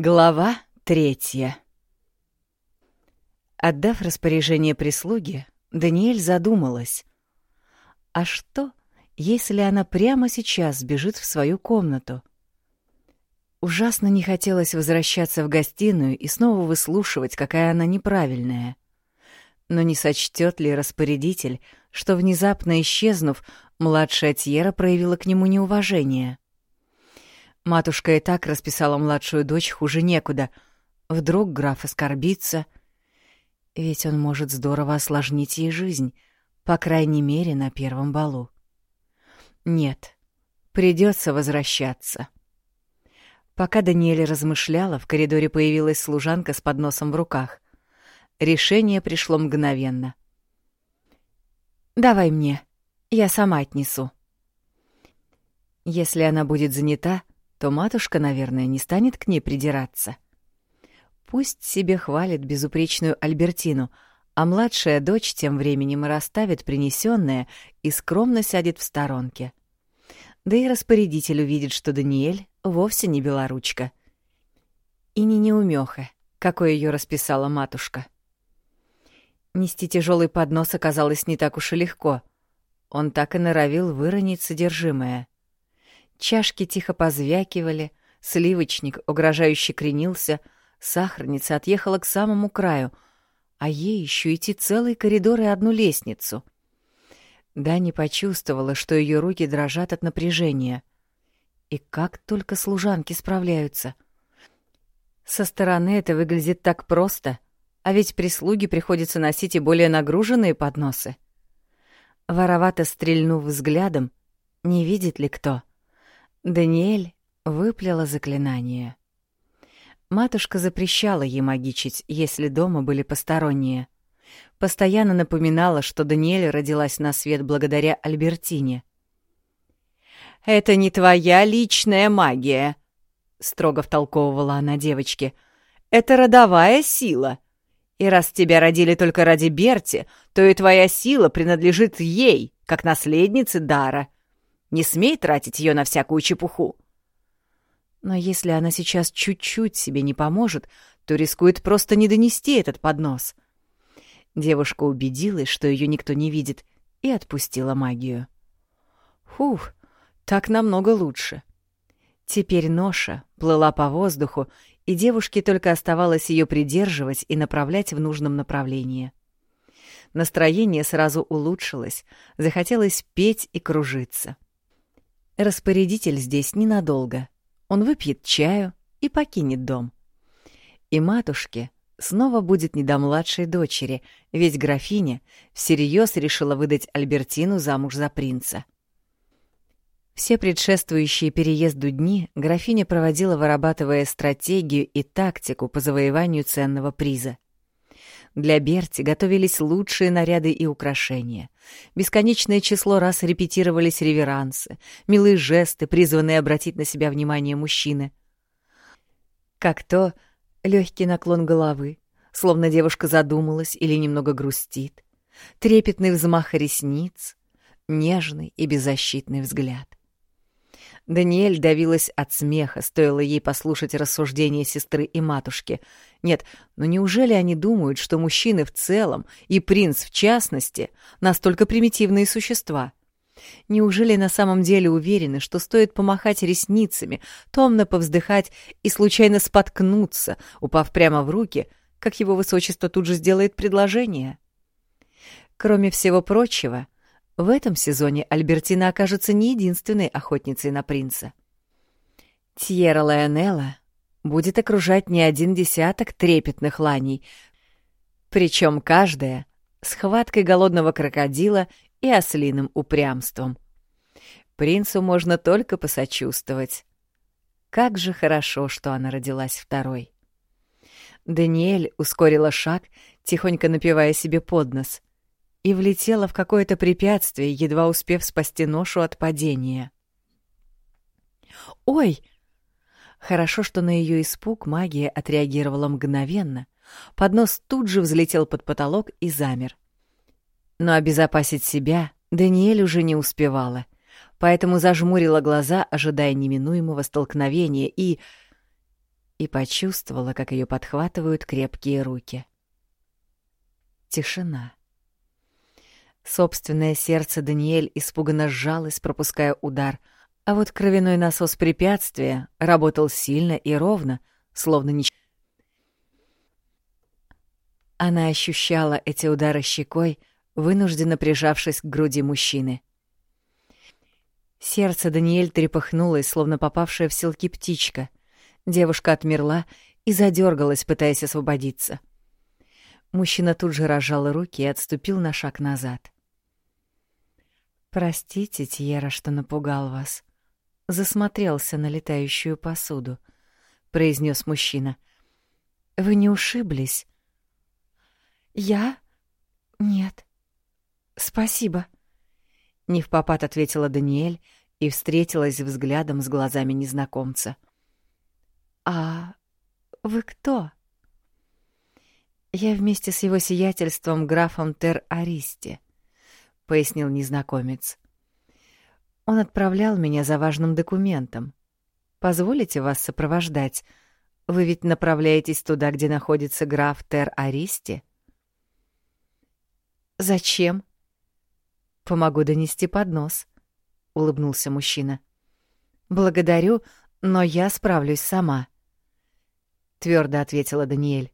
Глава третья Отдав распоряжение прислуги, Даниэль задумалась. А что, если она прямо сейчас сбежит в свою комнату? Ужасно не хотелось возвращаться в гостиную и снова выслушивать, какая она неправильная. Но не сочтет ли распорядитель, что, внезапно исчезнув, младшая Тьера проявила к нему неуважение? Матушка и так расписала младшую дочь хуже некуда. Вдруг граф оскорбится. Ведь он может здорово осложнить ей жизнь, по крайней мере, на первом балу. Нет, придется возвращаться. Пока Даниэль размышляла, в коридоре появилась служанка с подносом в руках. Решение пришло мгновенно. «Давай мне, я сама отнесу». Если она будет занята, то матушка, наверное, не станет к ней придираться. Пусть себе хвалит безупречную Альбертину, а младшая дочь тем временем расставит принесенное и скромно сядет в сторонке. Да и распорядитель увидит, что Даниэль вовсе не белоручка. И не неумеха, какой ее расписала матушка. Нести тяжелый поднос оказалось не так уж и легко. Он так и норовил выронить содержимое — Чашки тихо позвякивали, сливочник угрожающе кренился, сахарница отъехала к самому краю, а ей еще идти целый коридор и одну лестницу. Дани почувствовала, что ее руки дрожат от напряжения. И как только служанки справляются. Со стороны это выглядит так просто, а ведь прислуги приходится носить и более нагруженные подносы. Воровато стрельнув взглядом, не видит ли кто — Даниэль выплела заклинание. Матушка запрещала ей магичить, если дома были посторонние. Постоянно напоминала, что Даниэль родилась на свет благодаря Альбертине. «Это не твоя личная магия», — строго втолковывала она девочке. «Это родовая сила. И раз тебя родили только ради Берти, то и твоя сила принадлежит ей, как наследнице дара. Не смей тратить ее на всякую чепуху. Но если она сейчас чуть-чуть себе не поможет, то рискует просто не донести этот поднос. Девушка убедилась, что ее никто не видит, и отпустила магию. Фух, так намного лучше. Теперь ноша плыла по воздуху, и девушке только оставалось ее придерживать и направлять в нужном направлении. Настроение сразу улучшилось, захотелось петь и кружиться. — Распорядитель здесь ненадолго. Он выпьет чаю и покинет дом. И матушке снова будет не до младшей дочери, ведь графиня всерьез решила выдать Альбертину замуж за принца. Все предшествующие переезду дни графиня проводила, вырабатывая стратегию и тактику по завоеванию ценного приза — для Берти готовились лучшие наряды и украшения. Бесконечное число раз репетировались реверансы, милые жесты, призванные обратить на себя внимание мужчины. Как то легкий наклон головы, словно девушка задумалась или немного грустит, трепетный взмах ресниц, нежный и беззащитный взгляд. Даниэль давилась от смеха, стоило ей послушать рассуждения сестры и матушки. Нет, но неужели они думают, что мужчины в целом, и принц в частности, настолько примитивные существа? Неужели на самом деле уверены, что стоит помахать ресницами, томно повздыхать и случайно споткнуться, упав прямо в руки, как его высочество тут же сделает предложение? Кроме всего прочего, — в этом сезоне Альбертина окажется не единственной охотницей на принца. Тьера Лайонелла будет окружать не один десяток трепетных ланей, причем каждая с хваткой голодного крокодила и ослиным упрямством. Принцу можно только посочувствовать. Как же хорошо, что она родилась второй. Даниэль ускорила шаг, тихонько напивая себе под нос и влетела в какое-то препятствие, едва успев спасти ношу от падения. «Ой!» Хорошо, что на ее испуг магия отреагировала мгновенно. Поднос тут же взлетел под потолок и замер. Но обезопасить себя Даниэль уже не успевала, поэтому зажмурила глаза, ожидая неминуемого столкновения, и... и почувствовала, как ее подхватывают крепкие руки. Тишина. Собственное сердце Даниэль испуганно сжалось, пропуская удар, а вот кровяной насос препятствия работал сильно и ровно, словно ничего. Она ощущала эти удары щекой, вынужденно прижавшись к груди мужчины. Сердце Даниэль трепыхнулось, словно попавшая в селки птичка. Девушка отмерла и задергалась, пытаясь освободиться. Мужчина тут же разжал руки и отступил на шаг назад. «Простите, Тьера, что напугал вас. Засмотрелся на летающую посуду», — произнес мужчина. «Вы не ушиблись?» «Я? Нет. Спасибо», — не в попад ответила Даниэль и встретилась взглядом с глазами незнакомца. «А вы кто?» «Я вместе с его сиятельством графом Тер-Аристи», — пояснил незнакомец. «Он отправлял меня за важным документом. Позволите вас сопровождать? Вы ведь направляетесь туда, где находится граф Тер-Аристи?» «Зачем?» «Помогу донести поднос», — улыбнулся мужчина. «Благодарю, но я справлюсь сама», — твердо ответила Даниэль.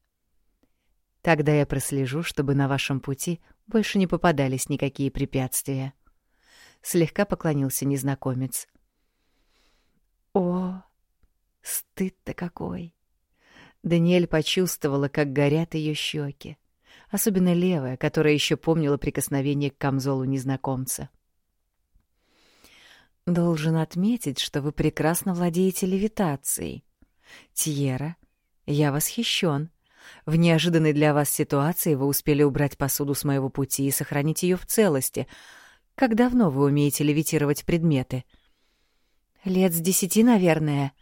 Тогда я прослежу, чтобы на вашем пути больше не попадались никакие препятствия. Слегка поклонился незнакомец. О, стыд-то какой! Даниэль почувствовала, как горят ее щеки, особенно левая, которая еще помнила прикосновение к камзолу незнакомца. Должен отметить, что вы прекрасно владеете левитацией. Тьера, я восхищен. В неожиданной для вас ситуации вы успели убрать посуду с моего пути и сохранить ее в целости. Как давно вы умеете левитировать предметы? Лет с десяти, наверное.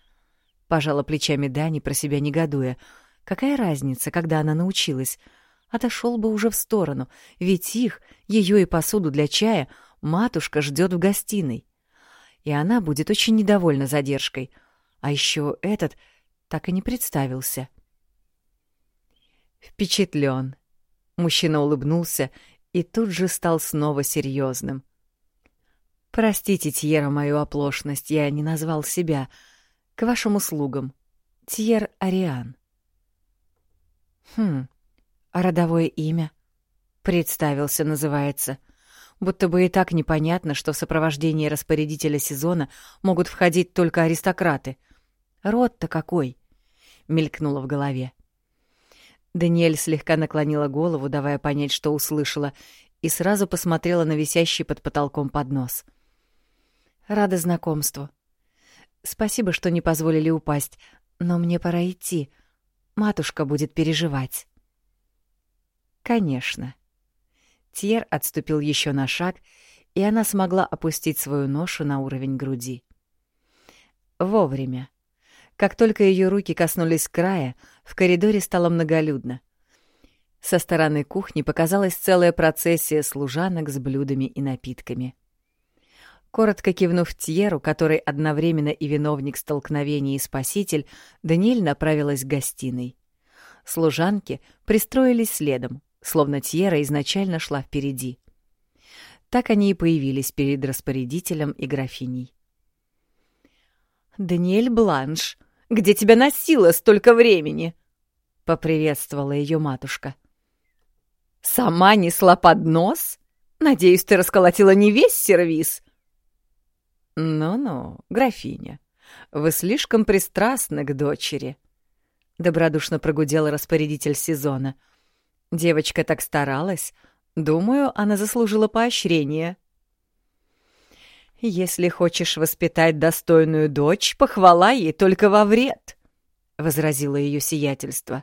Пожала плечами Дани, про себя негодуя. Какая разница, когда она научилась? Отошел бы уже в сторону, ведь их, ее и посуду для чая, матушка ждет в гостиной. И она будет очень недовольна задержкой. А еще этот так и не представился. — Впечатлен. Мужчина улыбнулся и тут же стал снова серьезным. Простите, Тьера, мою оплошность, я не назвал себя. К вашим услугам. Тьер Ариан. Хм, а родовое имя? Представился, называется. Будто бы и так непонятно, что в сопровождении распорядителя сезона могут входить только аристократы. Род-то какой? Мелькнуло в голове. Даниэль слегка наклонила голову, давая понять, что услышала, и сразу посмотрела на висящий под потолком поднос. «Рада знакомству. Спасибо, что не позволили упасть, но мне пора идти. Матушка будет переживать». «Конечно». Тьер отступил еще на шаг, и она смогла опустить свою ношу на уровень груди. Вовремя. Как только ее руки коснулись края, в коридоре стало многолюдно. Со стороны кухни показалась целая процессия служанок с блюдами и напитками. Коротко кивнув Тьеру, который одновременно и виновник столкновения и спаситель, Даниэль направилась к гостиной. Служанки пристроились следом, словно Тьера изначально шла впереди. Так они и появились перед распорядителем и графиней. «Даниэль Бланш, где тебя носило столько времени?» — поприветствовала ее матушка. «Сама несла поднос? Надеюсь, ты расколотила не весь сервиз?» «Ну-ну, графиня, вы слишком пристрастны к дочери», — добродушно прогудел распорядитель сезона. «Девочка так старалась. Думаю, она заслужила поощрение». «Если хочешь воспитать достойную дочь, похвала ей только во вред», — возразило ее сиятельство.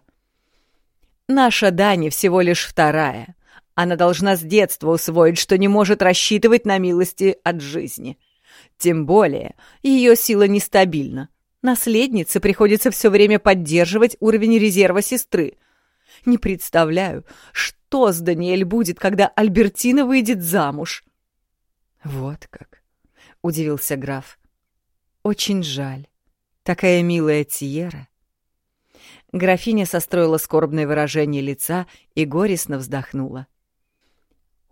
«Наша Дани всего лишь вторая. Она должна с детства усвоить, что не может рассчитывать на милости от жизни. Тем более ее сила нестабильна. Наследнице приходится все время поддерживать уровень резерва сестры. Не представляю, что с Даниэль будет, когда Альбертина выйдет замуж». «Вот как. — удивился граф. «Очень жаль. Такая милая Тиера». Графиня состроила скорбное выражение лица и горестно вздохнула.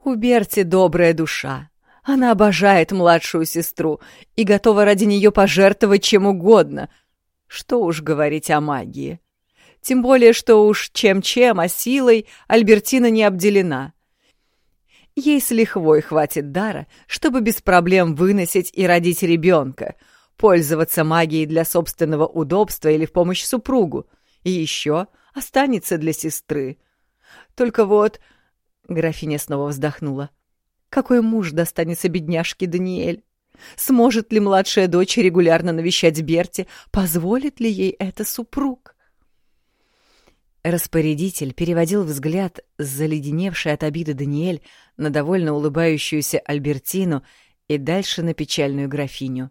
«У Берти добрая душа. Она обожает младшую сестру и готова ради нее пожертвовать чем угодно. Что уж говорить о магии. Тем более, что уж чем-чем, а силой Альбертина не обделена. Ей с лихвой хватит дара, чтобы без проблем выносить и родить ребенка, пользоваться магией для собственного удобства или в помощь супругу, и еще останется для сестры. Только вот... Графиня снова вздохнула. Какой муж достанется бедняжке Даниэль? Сможет ли младшая дочь регулярно навещать Берти? Позволит ли ей это супруг? Распорядитель переводил взгляд с заледеневшей от обиды Даниэль на довольно улыбающуюся Альбертину и дальше на печальную графиню.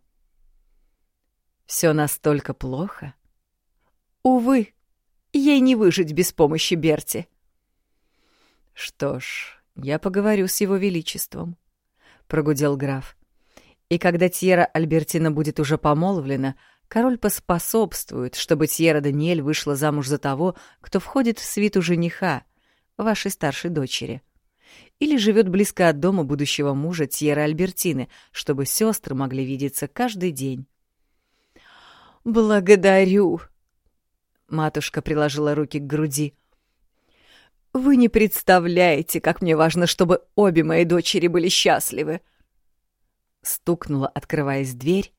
Все настолько плохо? Увы, ей не выжить без помощи Берти. Что ж, я поговорю с его величеством, прогудел граф. И когда Тьера Альбертина будет уже помолвлена, король поспособствует, чтобы Тьера Даниэль вышла замуж за того, кто входит в свиту жениха, вашей старшей дочери. Или живет близко от дома будущего мужа Тьера Альбертины, чтобы сестры могли видеться каждый день. «Благодарю!» Матушка приложила руки к груди. «Вы не представляете, как мне важно, чтобы обе мои дочери были счастливы!» Стукнула, открываясь дверь,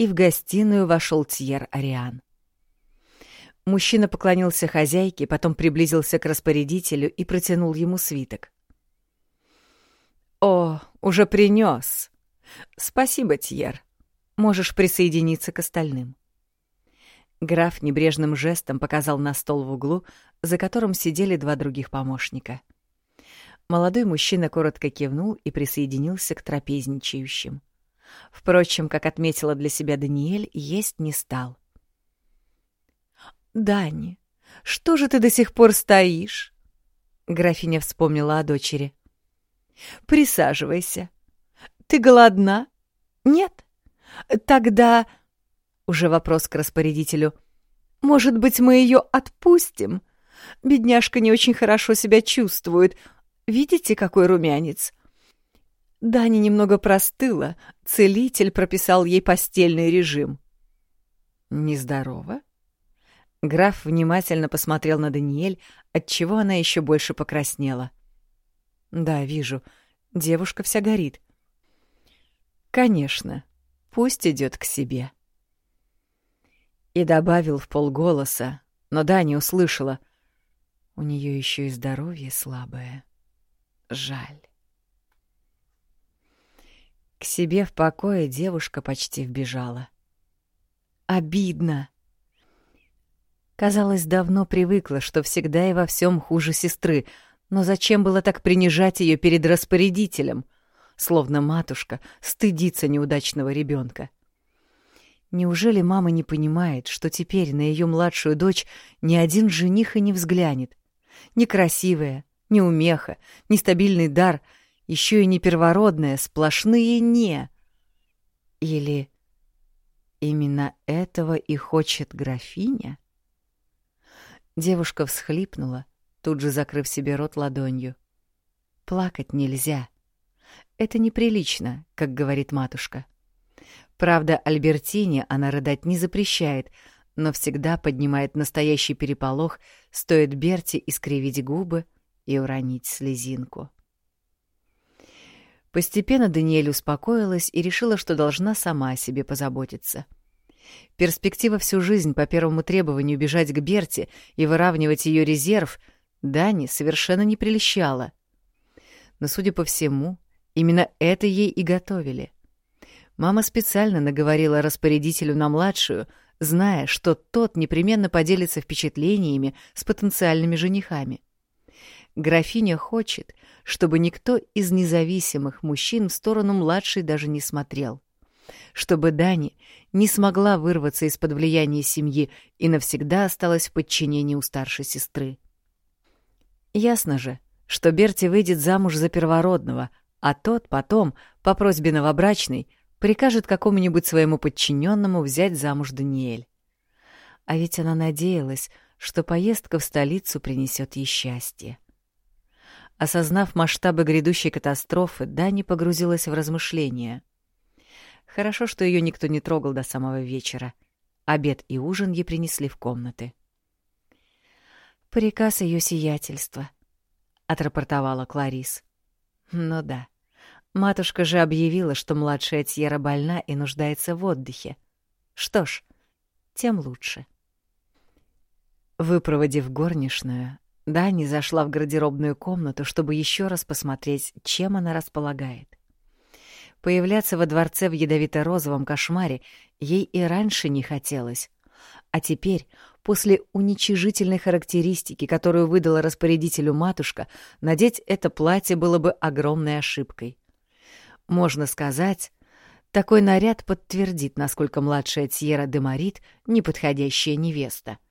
и в гостиную вошел Тьер Ариан. Мужчина поклонился хозяйке, потом приблизился к распорядителю и протянул ему свиток. «О, уже принес. Спасибо, Тьер. Можешь присоединиться к остальным». Граф небрежным жестом показал на стол в углу, за которым сидели два других помощника. Молодой мужчина коротко кивнул и присоединился к трапезничающим. Впрочем, как отметила для себя Даниэль, есть не стал. «Дани, что же ты до сих пор стоишь?» Графиня вспомнила о дочери. «Присаживайся. Ты голодна? Нет? Тогда...» Уже вопрос к распорядителю. «Может быть, мы ее отпустим? Бедняжка не очень хорошо себя чувствует, Видите, какой румянец? Дани немного простыла, целитель прописал ей постельный режим. Нездорово? Граф внимательно посмотрел на Даниэль, отчего она еще больше покраснела. Да, вижу, девушка вся горит. Конечно, пусть идет к себе. И добавил в полголоса, но Дани услышала. У нее еще и здоровье слабое. Жаль. К себе в покое девушка почти вбежала. Обидно. Казалось, давно привыкла, что всегда и во всем хуже сестры, но зачем было так принижать ее перед распорядителем, словно матушка стыдится неудачного ребенка? Неужели мама не понимает, что теперь на ее младшую дочь ни один жених и не взглянет? Некрасивая, неумеха, нестабильный дар, еще и не первородное, сплошные «не». Или именно этого и хочет графиня? Девушка всхлипнула, тут же закрыв себе рот ладонью. Плакать нельзя. Это неприлично, как говорит матушка. Правда, Альбертине она рыдать не запрещает, но всегда поднимает настоящий переполох, стоит Берти искривить губы, и уронить слезинку. Постепенно Даниэль успокоилась и решила, что должна сама о себе позаботиться. Перспектива всю жизнь по первому требованию бежать к Берте и выравнивать ее резерв Дани совершенно не прельщала. Но, судя по всему, именно это ей и готовили. Мама специально наговорила распорядителю на младшую, зная, что тот непременно поделится впечатлениями с потенциальными женихами. Графиня хочет, чтобы никто из независимых мужчин в сторону младшей даже не смотрел. Чтобы Дани не смогла вырваться из-под влияния семьи и навсегда осталась в подчинении у старшей сестры. Ясно же, что Берти выйдет замуж за первородного, а тот потом, по просьбе новобрачной, прикажет какому-нибудь своему подчиненному взять замуж Даниэль. А ведь она надеялась, что поездка в столицу принесет ей счастье. Осознав масштабы грядущей катастрофы, Дани погрузилась в размышления. Хорошо, что ее никто не трогал до самого вечера. Обед и ужин ей принесли в комнаты. «Приказ ее сиятельства», — отрапортовала Кларис. «Ну да. Матушка же объявила, что младшая Тьера больна и нуждается в отдыхе. Что ж, тем лучше». Выпроводив горничную, Дани зашла в гардеробную комнату, чтобы еще раз посмотреть, чем она располагает. Появляться во дворце в ядовито-розовом кошмаре ей и раньше не хотелось. А теперь, после уничижительной характеристики, которую выдала распорядителю матушка, надеть это платье было бы огромной ошибкой. Можно сказать, такой наряд подтвердит, насколько младшая Тьера де Марит — неподходящая невеста —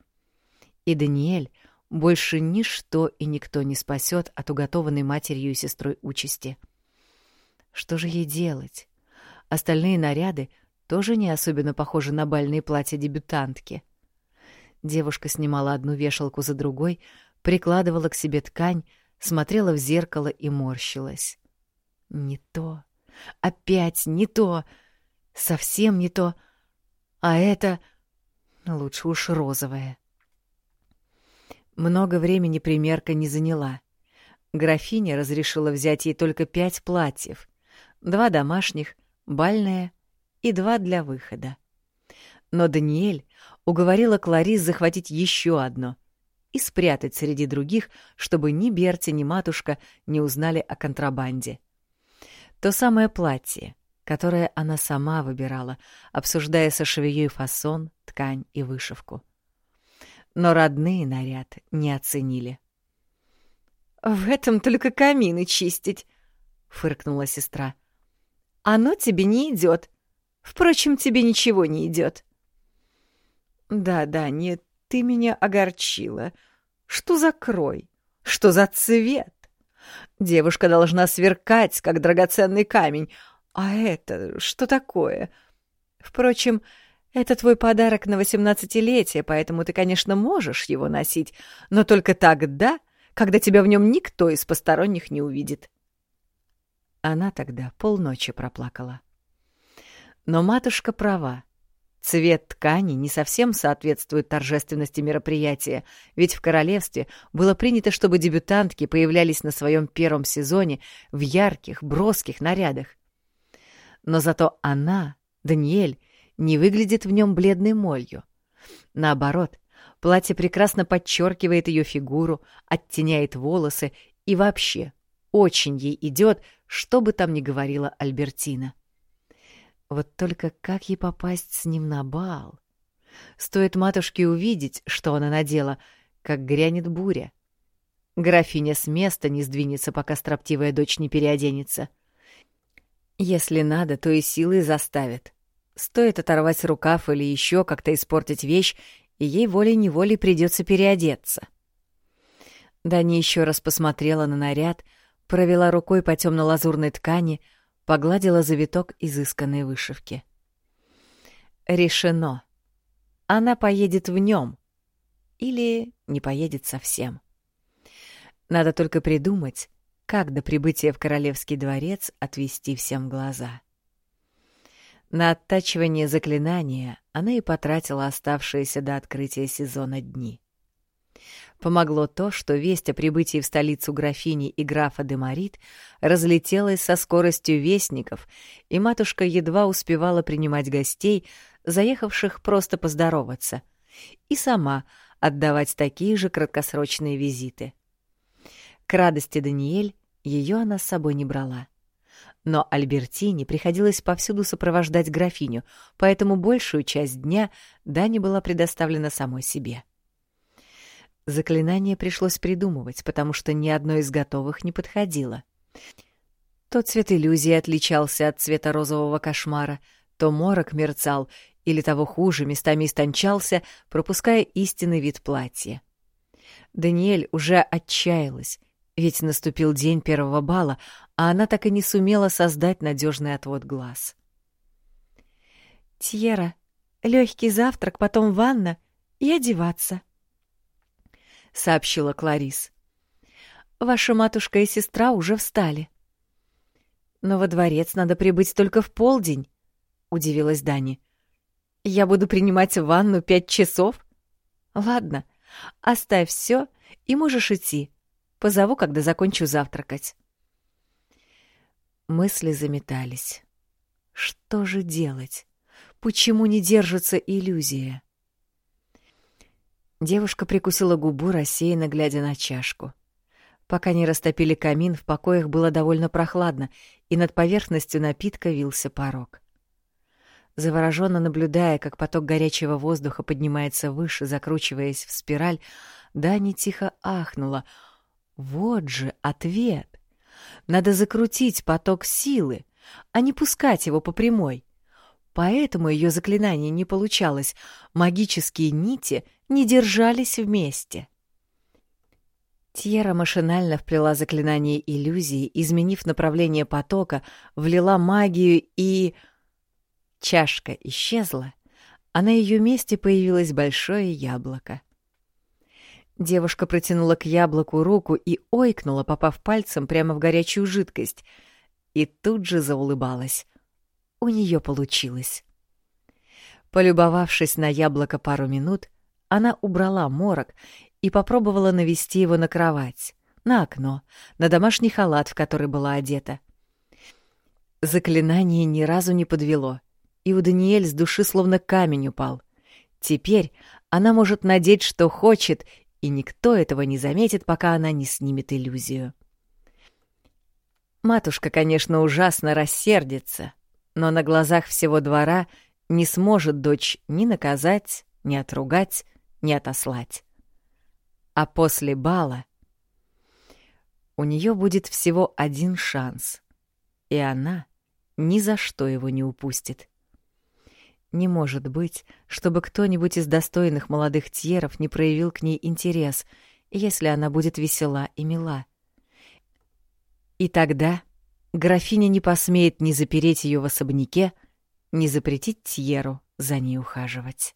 и Даниэль больше ничто и никто не спасет от уготованной матерью и сестрой участи. Что же ей делать? Остальные наряды тоже не особенно похожи на бальные платья дебютантки. Девушка снимала одну вешалку за другой, прикладывала к себе ткань, смотрела в зеркало и морщилась. Не то. Опять не то. Совсем не то. А это лучше уж розовое. Много времени примерка не заняла. Графиня разрешила взять ей только пять платьев. Два домашних, бальное и два для выхода. Но Даниэль уговорила Кларис захватить еще одно и спрятать среди других, чтобы ни Берти, ни матушка не узнали о контрабанде. То самое платье, которое она сама выбирала, обсуждая со швеей фасон, ткань и вышивку но родные наряд не оценили. «В этом только камины чистить», — фыркнула сестра. «Оно тебе не идет. Впрочем, тебе ничего не идет. «Да-да, нет, ты меня огорчила. Что за крой? Что за цвет? Девушка должна сверкать, как драгоценный камень. А это что такое? Впрочем, — это твой подарок на восемнадцатилетие, поэтому ты, конечно, можешь его носить, но только тогда, когда тебя в нем никто из посторонних не увидит. Она тогда полночи проплакала. Но матушка права. Цвет ткани не совсем соответствует торжественности мероприятия, ведь в королевстве было принято, чтобы дебютантки появлялись на своем первом сезоне в ярких, броских нарядах. Но зато она, Даниэль, не выглядит в нем бледной молью. Наоборот, платье прекрасно подчеркивает ее фигуру, оттеняет волосы и вообще очень ей идет, что бы там ни говорила Альбертина. Вот только как ей попасть с ним на бал? Стоит матушке увидеть, что она надела, как грянет буря. Графиня с места не сдвинется, пока строптивая дочь не переоденется. Если надо, то и силой заставит. Стоит оторвать рукав или еще как-то испортить вещь, и ей волей-неволей придется переодеться. Дани еще раз посмотрела на наряд, провела рукой по темно-лазурной ткани, погладила завиток изысканной вышивки. Решено. Она поедет в нем. Или не поедет совсем. Надо только придумать, как до прибытия в королевский дворец отвести всем глаза. На оттачивание заклинания она и потратила оставшиеся до открытия сезона дни. Помогло то, что весть о прибытии в столицу графини и графа Демарит разлетелась со скоростью вестников, и матушка едва успевала принимать гостей, заехавших просто поздороваться, и сама отдавать такие же краткосрочные визиты. К радости Даниэль ее она с собой не брала но Альбертине приходилось повсюду сопровождать графиню, поэтому большую часть дня Дани была предоставлена самой себе. Заклинание пришлось придумывать, потому что ни одно из готовых не подходило. То цвет иллюзии отличался от цвета розового кошмара, то морок мерцал, или того хуже, местами истончался, пропуская истинный вид платья. Даниэль уже отчаялась, ведь наступил день первого бала, а она так и не сумела создать надежный отвод глаз. «Тьера, легкий завтрак, потом ванна и одеваться», — сообщила Кларис. «Ваша матушка и сестра уже встали». «Но во дворец надо прибыть только в полдень», — удивилась Дани. «Я буду принимать ванну пять часов?» «Ладно, оставь все и можешь идти. Позову, когда закончу завтракать». Мысли заметались. Что же делать? Почему не держится иллюзия? Девушка прикусила губу, рассеянно глядя на чашку. Пока не растопили камин, в покоях было довольно прохладно, и над поверхностью напитка вился порог. Завороженно наблюдая, как поток горячего воздуха поднимается выше, закручиваясь в спираль, Дани тихо ахнула. Вот же ответ! Надо закрутить поток силы, а не пускать его по прямой. Поэтому ее заклинание не получалось, магические нити не держались вместе. Тьера машинально вплела заклинание иллюзии, изменив направление потока, влила магию и... Чашка исчезла, а на ее месте появилось большое яблоко. Девушка протянула к яблоку руку и ойкнула, попав пальцем прямо в горячую жидкость, и тут же заулыбалась. У нее получилось. Полюбовавшись на яблоко пару минут, она убрала морок и попробовала навести его на кровать, на окно, на домашний халат, в который была одета. Заклинание ни разу не подвело, и у Даниэль с души словно камень упал. Теперь она может надеть, что хочет, и никто этого не заметит, пока она не снимет иллюзию. Матушка, конечно, ужасно рассердится, но на глазах всего двора не сможет дочь ни наказать, ни отругать, ни отослать. А после бала у нее будет всего один шанс, и она ни за что его не упустит. Не может быть, чтобы кто-нибудь из достойных молодых тьеров не проявил к ней интерес, если она будет весела и мила. И тогда графиня не посмеет ни запереть ее в особняке, ни запретить Тьеру за ней ухаживать.